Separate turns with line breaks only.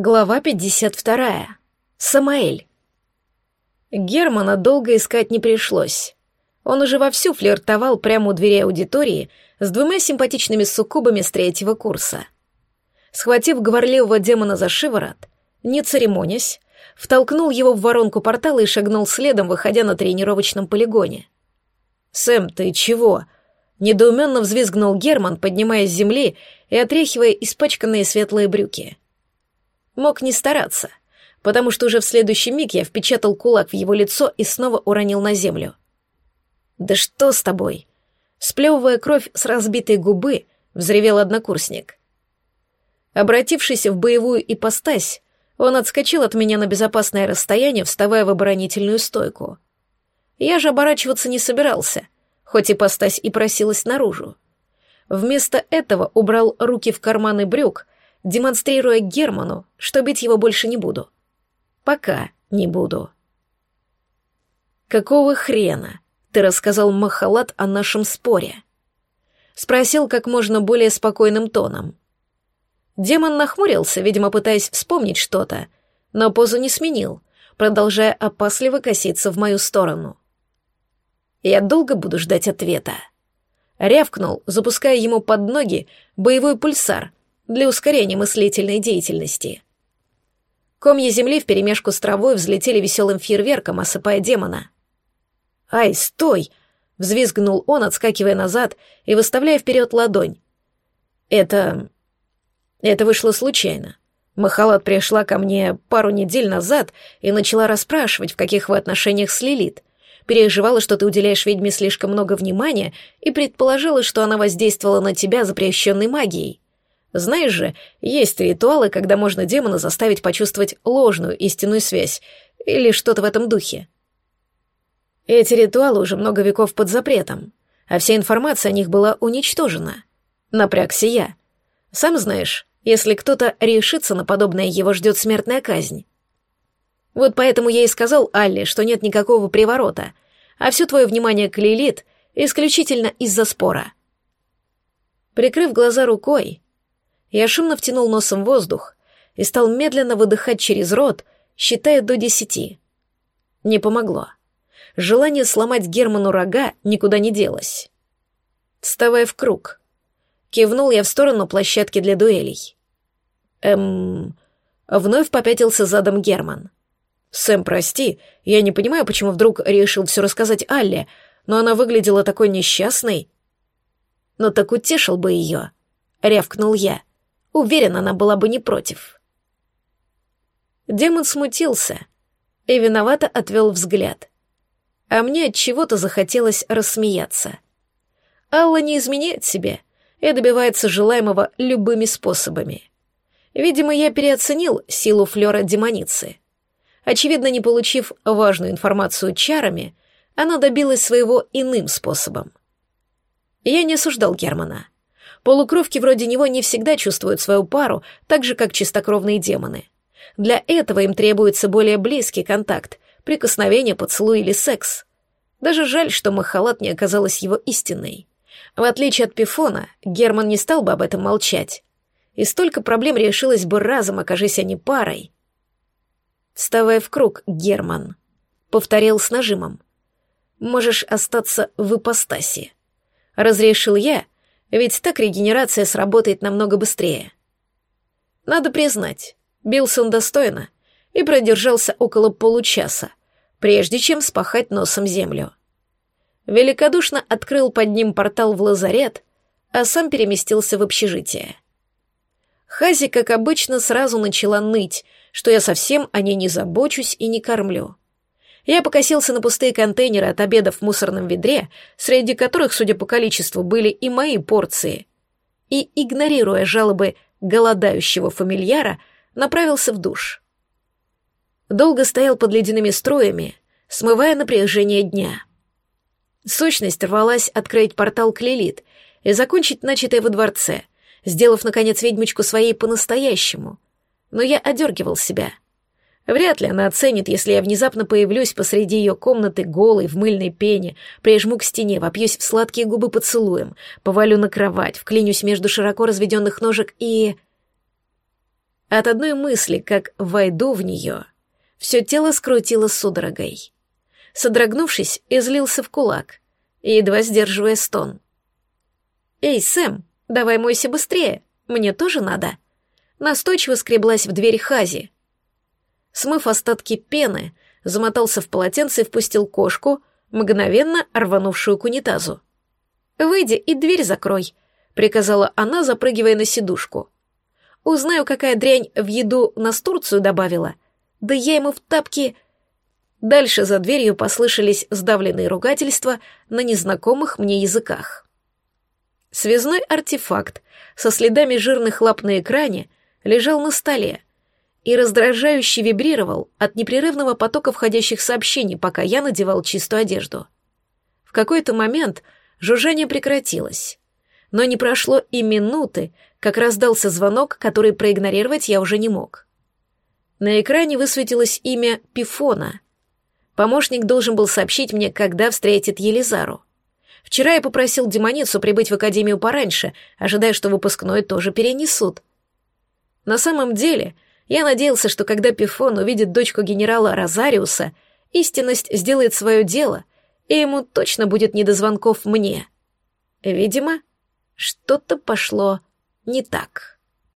Глава 52. Самаэль. Германа долго искать не пришлось. Он уже вовсю флиртовал прямо у двери аудитории с двумя симпатичными суккубами с третьего курса. Схватив говорливого демона за шиворот, не церемонясь, втолкнул его в воронку портала и шагнул следом, выходя на тренировочном полигоне. «Сэм, ты чего?» Недоуменно взвизгнул Герман, поднимаясь с земли и отряхивая испачканные светлые брюки. Мог не стараться, потому что уже в следующий миг я впечатал кулак в его лицо и снова уронил на землю. «Да что с тобой?» Сплевывая кровь с разбитой губы, взревел однокурсник. Обратившись в боевую ипостась, он отскочил от меня на безопасное расстояние, вставая в оборонительную стойку. Я же оборачиваться не собирался, хоть ипостась и просилась наружу. Вместо этого убрал руки в карманы брюк демонстрируя Герману, что бить его больше не буду. Пока не буду. «Какого хрена ты рассказал Махалат о нашем споре?» Спросил как можно более спокойным тоном. Демон нахмурился, видимо, пытаясь вспомнить что-то, но позу не сменил, продолжая опасливо коситься в мою сторону. «Я долго буду ждать ответа?» Рявкнул, запуская ему под ноги боевой пульсар, для ускорения мыслительной деятельности. Комья земли вперемешку с травой взлетели веселым фейерверком, осыпая демона. «Ай, стой!» — взвизгнул он, отскакивая назад и выставляя вперед ладонь. «Это... это вышло случайно. Махалат пришла ко мне пару недель назад и начала расспрашивать, в каких вы отношениях с Лилит. Переживала, что ты уделяешь ведьме слишком много внимания, и предположила, что она воздействовала на тебя запрещенной магией. Знаешь же, есть ритуалы, когда можно демона заставить почувствовать ложную истинную связь или что-то в этом духе. Эти ритуалы уже много веков под запретом, а вся информация о них была уничтожена. Напрягся я. Сам знаешь, если кто-то решится на подобное, его ждет смертная казнь. Вот поэтому я и сказал Алле, что нет никакого приворота, а все твое внимание к Лилит исключительно из-за спора. Прикрыв глаза рукой, я шумно втянул носом воздух и стал медленно выдыхать через рот, считая до десяти. Не помогло. Желание сломать Герману рога никуда не делось. Вставая в круг, кивнул я в сторону площадки для дуэлей. Эм... Вновь попятился задом Герман. «Сэм, прости, я не понимаю, почему вдруг решил все рассказать Алле, но она выглядела такой несчастной». «Но так утешил бы ее», — рявкнул я. Уверен, она была бы не против. Демон смутился и виновато отвел взгляд. А мне от чего-то захотелось рассмеяться. Алла не изменяет себе и добивается желаемого любыми способами. Видимо, я переоценил силу флера демоницы. Очевидно, не получив важную информацию чарами, она добилась своего иным способом. Я не осуждал Германа. Полукровки вроде него не всегда чувствуют свою пару, так же, как чистокровные демоны. Для этого им требуется более близкий контакт, прикосновение, поцелуй или секс. Даже жаль, что Махалат не оказалась его истинной. В отличие от Пифона, Герман не стал бы об этом молчать. И столько проблем решилось бы разом, окажись они парой. Вставая в круг, Герман. Повторил с нажимом. «Можешь остаться в ипостаси». Разрешил я — ведь так регенерация сработает намного быстрее. Надо признать, бился он достойно и продержался около получаса, прежде чем спахать носом землю. Великодушно открыл под ним портал в лазарет, а сам переместился в общежитие. Хази, как обычно, сразу начала ныть, что я совсем о ней не забочусь и не кормлю. Я покосился на пустые контейнеры от обеда в мусорном ведре, среди которых, судя по количеству, были и мои порции, и, игнорируя жалобы голодающего фамильяра, направился в душ. Долго стоял под ледяными струями, смывая напряжение дня. Сущность рвалась открыть портал к Лилит и закончить начатое во дворце, сделав, наконец, ведьмочку своей по-настоящему. Но я одергивал себя — Вряд ли она оценит, если я внезапно появлюсь посреди ее комнаты голой в мыльной пене, прижму к стене, вопьюсь в сладкие губы поцелуем, повалю на кровать, вклинюсь между широко разведенных ножек и... От одной мысли, как войду в нее, все тело скрутило судорогой. Содрогнувшись, излился в кулак, едва сдерживая стон. «Эй, Сэм, давай мойся быстрее, мне тоже надо». Настойчиво скреблась в дверь Хази. Смыв остатки пены, замотался в полотенце и впустил кошку, мгновенно рванувшую к унитазу. «Выйди и дверь закрой», — приказала она, запрыгивая на сидушку. «Узнаю, какая дрянь в еду нас Турцию добавила. Да я ему в тапки...» Дальше за дверью послышались сдавленные ругательства на незнакомых мне языках. Связной артефакт со следами жирных лап на экране лежал на столе и раздражающе вибрировал от непрерывного потока входящих сообщений, пока я надевал чистую одежду. В какой-то момент жужжание прекратилось, но не прошло и минуты, как раздался звонок, который проигнорировать я уже не мог. На экране высветилось имя Пифона. Помощник должен был сообщить мне, когда встретит Елизару. Вчера я попросил демоницу прибыть в академию пораньше, ожидая, что выпускной тоже перенесут. На самом деле, я надеялся, что когда Пифон увидит дочку генерала Розариуса, истинность сделает свое дело, и ему точно будет не до звонков мне. Видимо, что-то пошло не так.